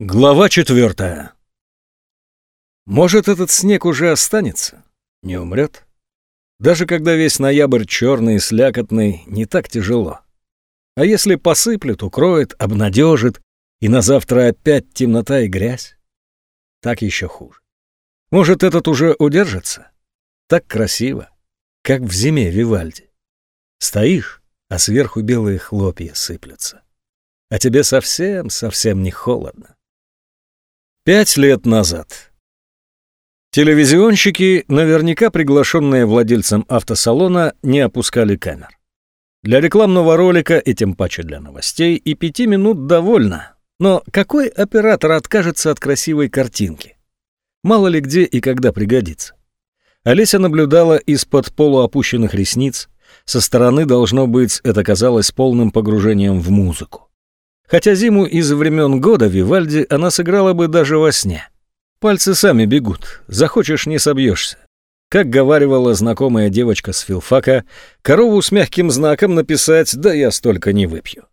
Глава четвертая. Может, этот снег уже останется? Не умрет? Даже когда весь ноябрь черный и слякотный, не так тяжело. А если посыплет, укроет, обнадежит, и на завтра опять темнота и грязь? Так еще хуже. Может, этот уже удержится? Так красиво, как в зиме Вивальди. Стоишь, а сверху белые хлопья сыплются. А тебе совсем-совсем не холодно. Пять лет назад. Телевизионщики, наверняка приглашенные владельцем автосалона, не опускали камер. Для рекламного ролика и тем паче для новостей и пяти минут довольно. Но какой оператор откажется от красивой картинки? Мало ли где и когда пригодится. Олеся наблюдала из-под полуопущенных ресниц. Со стороны, должно быть, это казалось полным погружением в музыку. Хотя зиму из времен года Вивальди она сыграла бы даже во сне. Пальцы сами бегут, захочешь не собьешься. Как говаривала знакомая девочка с филфака, корову с мягким знаком написать «да я столько не выпью».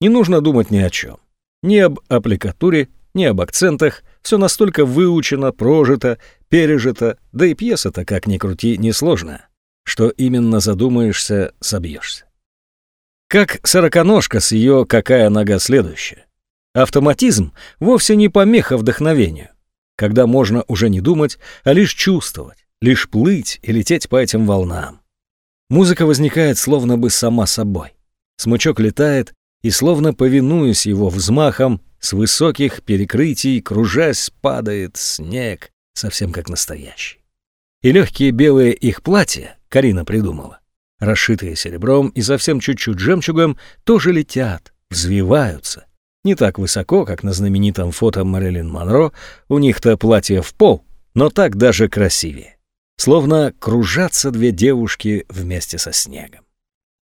Не нужно думать ни о чем. Ни об аппликатуре, ни об акцентах, все настолько выучено, прожито, пережито, да и пьеса-то, как ни крути, несложная, что именно задумаешься, собьешься. Как сороконожка с ее «какая нога следующая». Автоматизм вовсе не помеха вдохновению, когда можно уже не думать, а лишь чувствовать, лишь плыть и лететь по этим волнам. Музыка возникает словно бы сама собой. Смычок летает, и словно повинуясь его взмахам, с высоких перекрытий, кружась, падает снег, совсем как настоящий. И легкие белые их платья Карина придумала расшитые серебром и совсем чуть-чуть жемчугом, тоже летят, взвиваются. Не так высоко, как на знаменитом фото Мэрилин Монро, у них-то платье в пол, но так даже красивее. Словно кружатся две девушки вместе со снегом.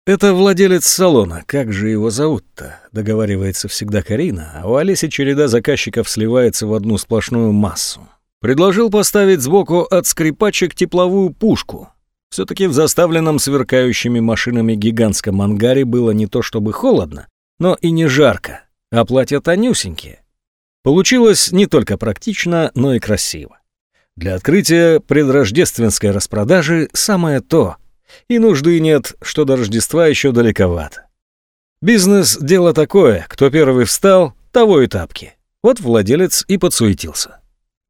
«Это владелец салона, как же его зовут-то?» — договаривается всегда Карина, а у Олеси череда заказчиков сливается в одну сплошную массу. Предложил поставить сбоку от скрипачек тепловую пушку, все-таки в заставленном сверкающими машинами гигантском ангаре было не то чтобы холодно, но и не жарко, а платья тонюсенькие. Получилось не только практично, но и красиво. Для открытия предрождественской распродажи самое то, и нужды нет, что до Рождества еще далековато. Бизнес — дело такое, кто первый встал, того и тапки. Вот владелец и подсуетился.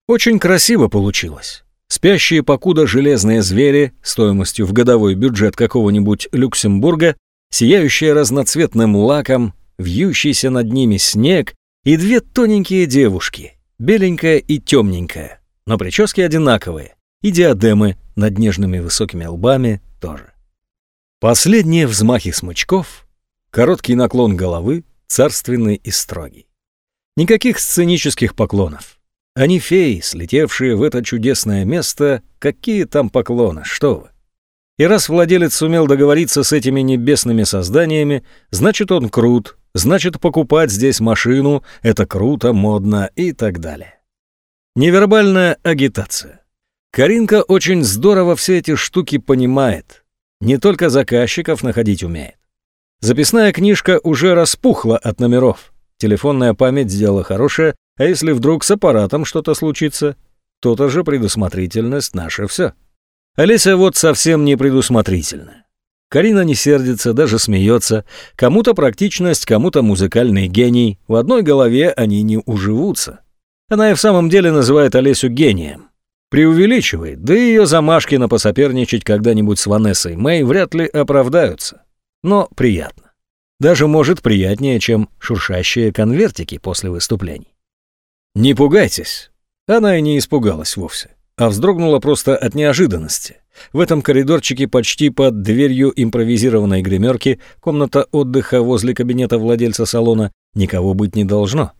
Очень красиво получилось. Спящие покуда железные звери стоимостью в годовой бюджет какого-нибудь Люксембурга, сияющие разноцветным лаком, вьющийся над ними снег и две тоненькие девушки, беленькая и темненькая, но прически одинаковые, и диадемы над нежными высокими лбами тоже. Последние взмахи смычков, короткий наклон головы, царственный и строгий. Никаких сценических поклонов. Они феи, слетевшие в это чудесное место, какие там поклоны, что вы. И раз владелец сумел договориться с этими небесными созданиями, значит он крут, значит покупать здесь машину — это круто, модно и так далее. Невербальная агитация. Каринка очень здорово все эти штуки понимает. Не только заказчиков находить умеет. Записная книжка уже распухла от номеров. Телефонная память сделала хорошая, а если вдруг с аппаратом что-то случится, то-то же предусмотрительность наше все. Олеся вот совсем не предусмотрительна. Карина не сердится, даже смеется. Кому-то практичность, кому-то музыкальный гений. В одной голове они не уживутся. Она и в самом деле называет Олесю гением. Преувеличивает, да и ее замашки на посоперничать когда-нибудь с Ванессой Мэй вряд ли оправдаются. Но приятно. Даже может приятнее, чем шуршащие конвертики после выступлений. «Не пугайтесь». Она и не испугалась вовсе, а вздрогнула просто от неожиданности. В этом коридорчике почти под дверью импровизированной гримерки, комната отдыха возле кабинета владельца салона, никого быть не должно.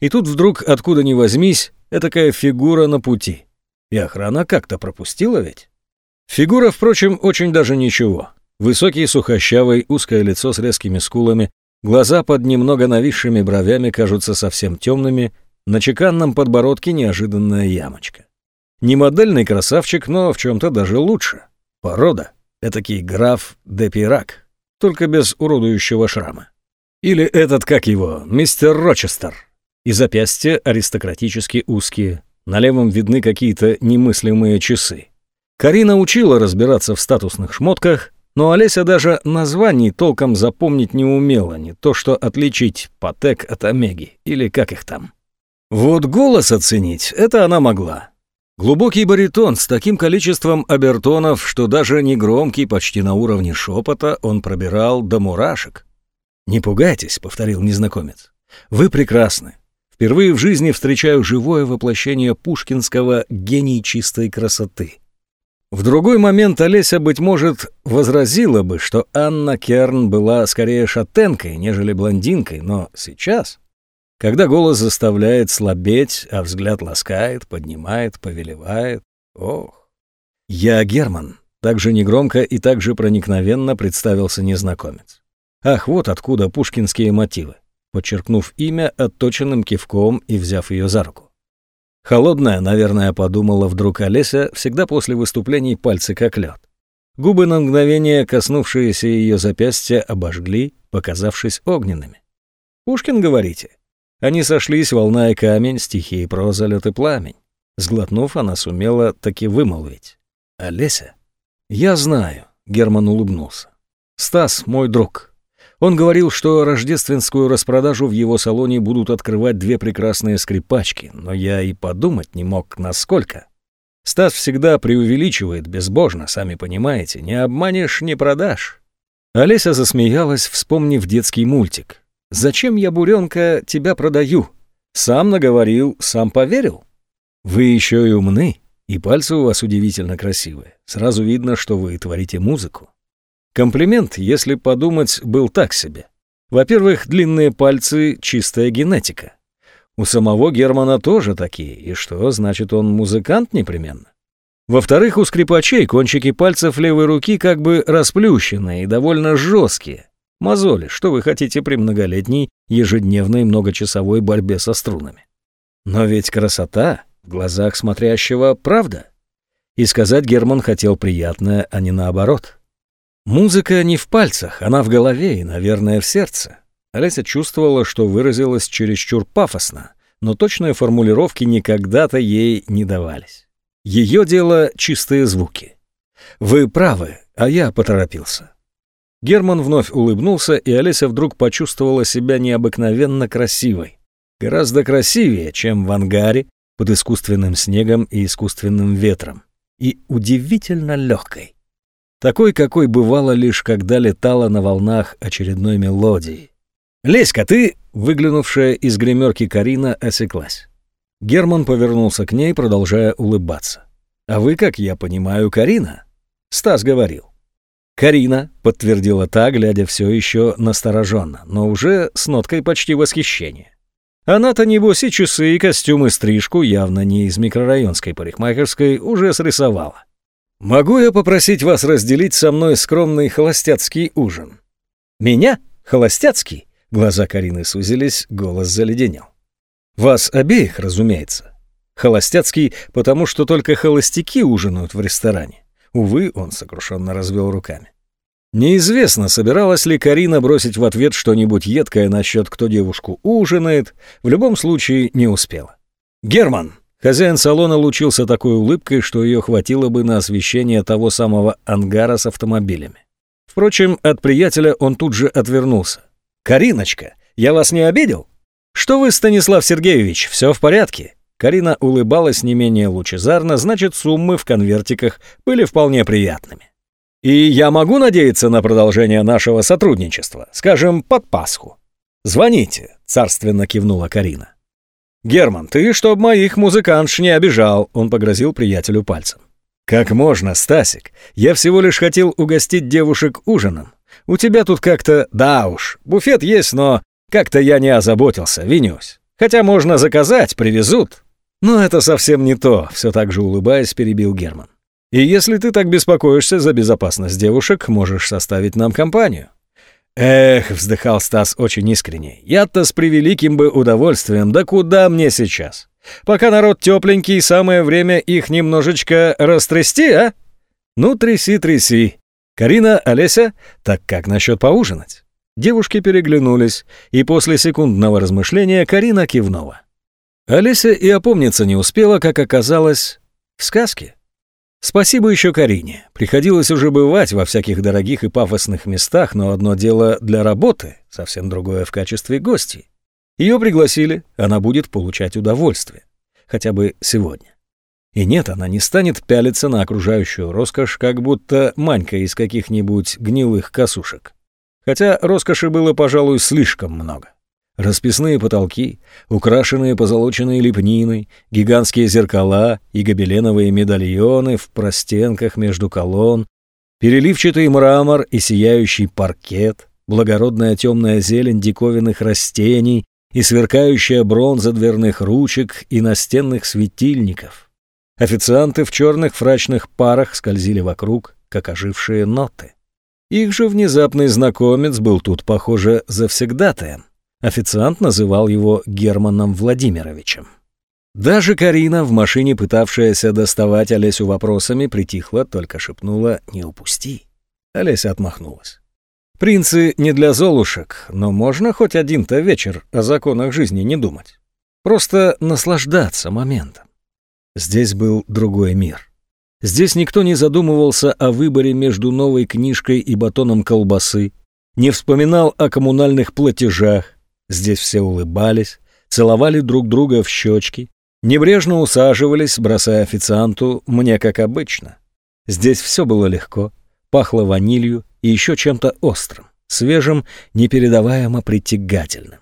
И тут вдруг, откуда ни возьмись, этакая фигура на пути. И охрана как-то пропустила ведь? Фигура, впрочем, очень даже ничего. Высокий, сухощавый, узкое лицо с резкими скулами, глаза под немного нависшими бровями кажутся совсем темными, на чеканном подбородке неожиданная ямочка. Не модельный красавчик, но в чем-то даже лучше. Порода. Этакий граф де Пирак, только без уродующего шрама. Или этот, как его, мистер Рочестер. И запястья аристократически узкие, на левом видны какие-то немыслимые часы. Карина учила разбираться в статусных шмотках, но Олеся даже названий толком запомнить не умела, не то что отличить Патек от Омеги, или как их там. Вот голос оценить, это она могла. Глубокий баритон с таким количеством обертонов, что даже негромкий, почти на уровне шепота, он пробирал до мурашек. «Не пугайтесь», — повторил незнакомец. «Вы прекрасны. Впервые в жизни встречаю живое воплощение пушкинского «гений чистой красоты». В другой момент Олеся, быть может, возразила бы, что Анна Керн была скорее шатенкой, нежели блондинкой, но сейчас, когда голос заставляет слабеть, а взгляд ласкает, поднимает, повелевает, ох. «Я Герман», — так же негромко и так же проникновенно представился незнакомец. Ах, вот откуда пушкинские мотивы, подчеркнув имя отточенным кивком и взяв ее за руку. Холодная, наверное, подумала вдруг Олеся, всегда после выступлений пальцы как лед. Губы на мгновение, коснувшиеся ее запястья, обожгли, показавшись огненными. «Пушкин, говорите?» Они сошлись, волна и камень, стихи и проза, лед и пламень. Сглотнув, она сумела таки вымолвить. «Олеся?» «Я знаю», — Герман улыбнулся. «Стас, мой друг. Он говорил, что рождественскую распродажу в его салоне будут открывать две прекрасные скрипачки, но я и подумать не мог, насколько. Стас всегда преувеличивает безбожно, сами понимаете, не обманешь, не продашь. Олеся засмеялась, вспомнив детский мультик. «Зачем я, буренка, тебя продаю? Сам наговорил, сам поверил. Вы еще и умны, и пальцы у вас удивительно красивые. Сразу видно, что вы творите музыку. Комплимент, если подумать, был так себе. Во-первых, длинные пальцы — чистая генетика. У самого Германа тоже такие, и что, значит, он музыкант непременно? Во-вторых, у скрипачей кончики пальцев левой руки как бы расплющенные и довольно жесткие. Мозоли, что вы хотите при многолетней, ежедневной многочасовой борьбе со струнами? Но ведь красота в глазах смотрящего правда. И сказать Герман хотел приятное, а не наоборот. Музыка не в пальцах, она в голове и, наверное, в сердце. Олеся чувствовала, что выразилась чересчур пафосно, но точные формулировки никогда-то ей не давались. Ее дело — чистые звуки. «Вы правы, а я поторопился». Герман вновь улыбнулся, и Олеся вдруг почувствовала себя необыкновенно красивой. Гораздо красивее, чем в ангаре, под искусственным снегом и искусственным ветром. И удивительно легкой такой, какой бывало лишь когда летала на волнах очередной мелодии. «Леська, ты...» — выглянувшая из гримерки Карина осеклась. Герман повернулся к ней, продолжая улыбаться. «А вы, как я понимаю, Карина?» Стас говорил. «Карина», — подтвердила та, глядя все еще настороженно, но уже с ноткой почти восхищения. Она-то, небось, и часы, и костюм, и стрижку, явно не из микрорайонской парикмахерской, уже срисовала. «Могу я попросить вас разделить со мной скромный холостяцкий ужин?» «Меня? Холостяцкий?» Глаза Карины сузились, голос заледенел. «Вас обеих, разумеется. Холостяцкий, потому что только холостяки ужинают в ресторане». Увы, он сокрушенно развел руками. Неизвестно, собиралась ли Карина бросить в ответ что-нибудь едкое насчет кто девушку ужинает, в любом случае не успела. «Герман!» Хозяин салона лучился такой улыбкой, что ее хватило бы на освещение того самого ангара с автомобилями. Впрочем, от приятеля он тут же отвернулся. «Кариночка, я вас не обидел?» «Что вы, Станислав Сергеевич, все в порядке?» Карина улыбалась не менее лучезарно, значит, суммы в конвертиках были вполне приятными. «И я могу надеяться на продолжение нашего сотрудничества, скажем, под Пасху?» «Звоните», — царственно кивнула Карина. «Герман, ты, чтоб моих музыкантш не обижал», — он погрозил приятелю пальцем. «Как можно, Стасик? Я всего лишь хотел угостить девушек ужином. У тебя тут как-то... Да уж, буфет есть, но как-то я не озаботился, винюсь. Хотя можно заказать, привезут». «Но это совсем не то», — все так же улыбаясь, перебил Герман. «И если ты так беспокоишься за безопасность девушек, можешь составить нам компанию. «Эх», — вздыхал Стас очень искренне, — «я-то с превеликим бы удовольствием, да куда мне сейчас? Пока народ тепленький, самое время их немножечко растрясти, а? Ну, тряси, тряси. Карина, Олеся, так как насчет поужинать?» Девушки переглянулись, и после секундного размышления Карина кивнула. Олеся и опомниться не успела, как оказалось, в сказке. Спасибо еще Карине. Приходилось уже бывать во всяких дорогих и пафосных местах, но одно дело для работы, совсем другое в качестве гостей. Ее пригласили, она будет получать удовольствие. Хотя бы сегодня. И нет, она не станет пялиться на окружающую роскошь, как будто манька из каких-нибудь гнилых косушек. Хотя роскоши было, пожалуй, слишком много. Расписные потолки, украшенные позолоченной лепниной, гигантские зеркала и гобеленовые медальоны в простенках между колонн, переливчатый мрамор и сияющий паркет, благородная темная зелень диковинных растений и сверкающая бронза дверных ручек и настенных светильников. Официанты в черных фрачных парах скользили вокруг, как ожившие ноты. Их же внезапный знакомец был тут, похоже, завсегдатаем. Официант называл его Германом Владимировичем. Даже Карина, в машине пытавшаяся доставать Олесю вопросами, притихла, только шепнула «не упусти». Олеся отмахнулась. Принцы не для золушек, но можно хоть один-то вечер о законах жизни не думать. Просто наслаждаться моментом. Здесь был другой мир. Здесь никто не задумывался о выборе между новой книжкой и батоном колбасы, не вспоминал о коммунальных платежах. Здесь все улыбались, целовали друг друга в щечки, небрежно усаживались, бросая официанту «мне как обычно». Здесь все было легко, пахло ванилью и еще чем-то острым, свежим, непередаваемо притягательным.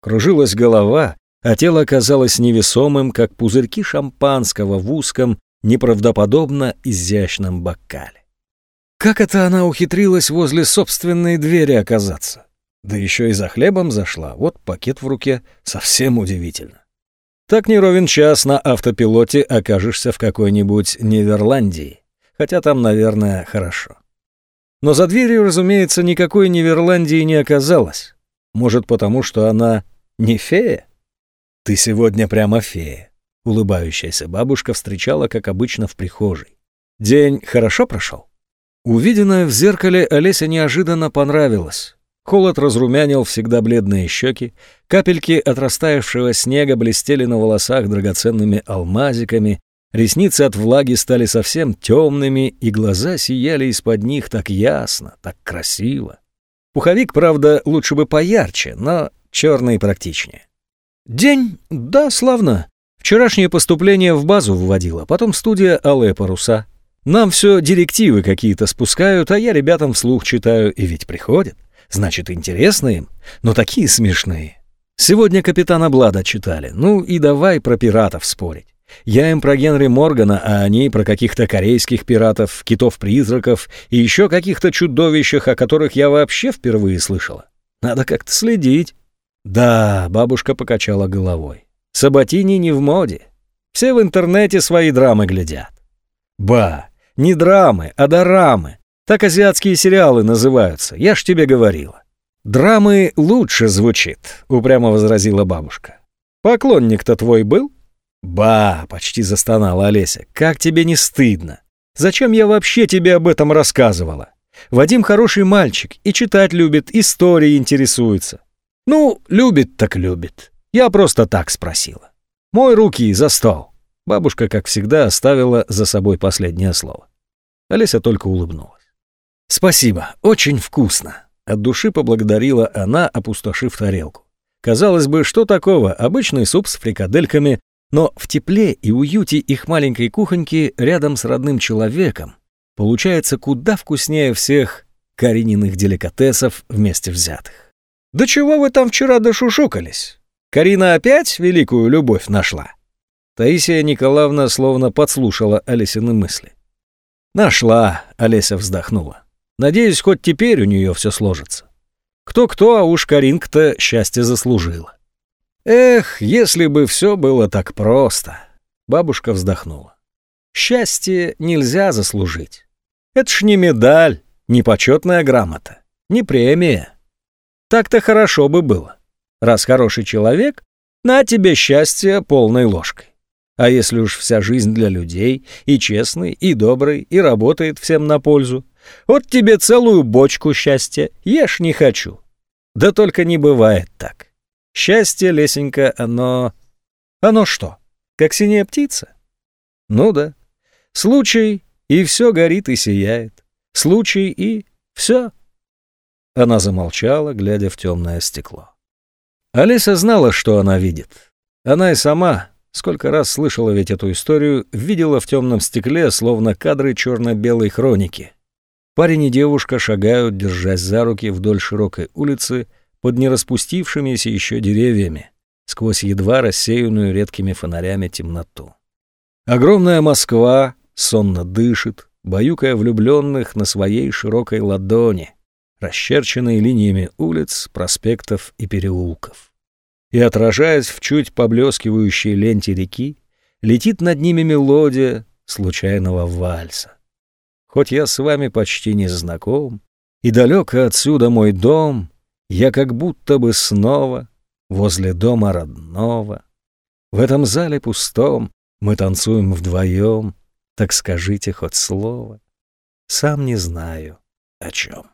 Кружилась голова, а тело казалось невесомым, как пузырьки шампанского в узком, неправдоподобно изящном бокале. Как это она ухитрилась возле собственной двери оказаться? Да еще и за хлебом зашла, вот пакет в руке, совсем удивительно. Так не ровен час на автопилоте окажешься в какой-нибудь Нидерландии, хотя там, наверное, хорошо. Но за дверью, разумеется, никакой Ниверландии не оказалось. Может, потому что она не фея? Ты сегодня прямо фея. Улыбающаяся бабушка встречала, как обычно, в прихожей. День хорошо прошел? Увиденное в зеркале Олеся неожиданно понравилось. Холод разрумянил всегда бледные щеки, капельки отрастаявшего снега блестели на волосах драгоценными алмазиками, Ресницы от влаги стали совсем темными, и глаза сияли из-под них так ясно, так красиво. Пуховик, правда, лучше бы поярче, но черный практичнее. День, да, славно. Вчерашнее поступление в базу вводила, потом студия «Алые паруса». Нам все директивы какие-то спускают, а я ребятам вслух читаю, и ведь приходят. Значит, интересно им, но такие смешные. Сегодня капитана Блада читали, ну и давай про пиратов спорить. Я им про Генри Моргана, а они про каких-то корейских пиратов, китов-призраков и еще каких-то чудовищах, о которых я вообще впервые слышала. Надо как-то следить. Да, бабушка покачала головой. Саботини не в моде. Все в интернете свои драмы глядят. Ба, не драмы, а дорамы. Так азиатские сериалы называются, я ж тебе говорила. Драмы лучше звучит, упрямо возразила бабушка. Поклонник-то твой был? «Ба!» — почти застонала Олеся. «Как тебе не стыдно? Зачем я вообще тебе об этом рассказывала? Вадим хороший мальчик, и читать любит, истории интересуется. Ну, любит так любит. Я просто так спросила. Мой руки за стол». Бабушка, как всегда, оставила за собой последнее слово. Олеся только улыбнулась. «Спасибо, очень вкусно!» От души поблагодарила она, опустошив тарелку. Казалось бы, что такого? Обычный суп с фрикадельками, но в тепле и уюте их маленькой кухоньки рядом с родным человеком получается куда вкуснее всех Карининых деликатесов вместе взятых. «Да чего вы там вчера дошушукались? Карина опять великую любовь нашла?» Таисия Николаевна словно подслушала Олесины мысли. «Нашла», — Олеся вздохнула. «Надеюсь, хоть теперь у нее все сложится. Кто-кто, а уж Каринка-то счастье заслужила». Эх, если бы все было так просто. Бабушка вздохнула. Счастье нельзя заслужить. Это ж не медаль, не почетная грамота, не премия. Так-то хорошо бы было. Раз хороший человек, на тебе счастье полной ложкой. А если уж вся жизнь для людей, и честный, и добрый, и работает всем на пользу, вот тебе целую бочку счастья, ешь не хочу. Да только не бывает так. Счастье, Лесенька, оно... Оно что, как синяя птица? Ну да. Случай, и все горит и сияет. Случай, и все. Она замолчала, глядя в темное стекло. Алиса знала, что она видит. Она и сама, сколько раз слышала ведь эту историю, видела в темном стекле, словно кадры черно-белой хроники. Парень и девушка шагают, держась за руки вдоль широкой улицы под нераспустившимися еще деревьями, сквозь едва рассеянную редкими фонарями темноту. Огромная Москва сонно дышит, баюкая влюбленных на своей широкой ладони — расчерченной линиями улиц, проспектов и переулков. И, отражаясь в чуть поблескивающей ленте реки, летит над ними мелодия случайного вальса. Хоть я с вами почти не знаком, и далеко отсюда мой дом, я как будто бы снова возле дома родного. В этом зале пустом мы танцуем вдвоем, так скажите хоть слово. Сам не знаю, о чем.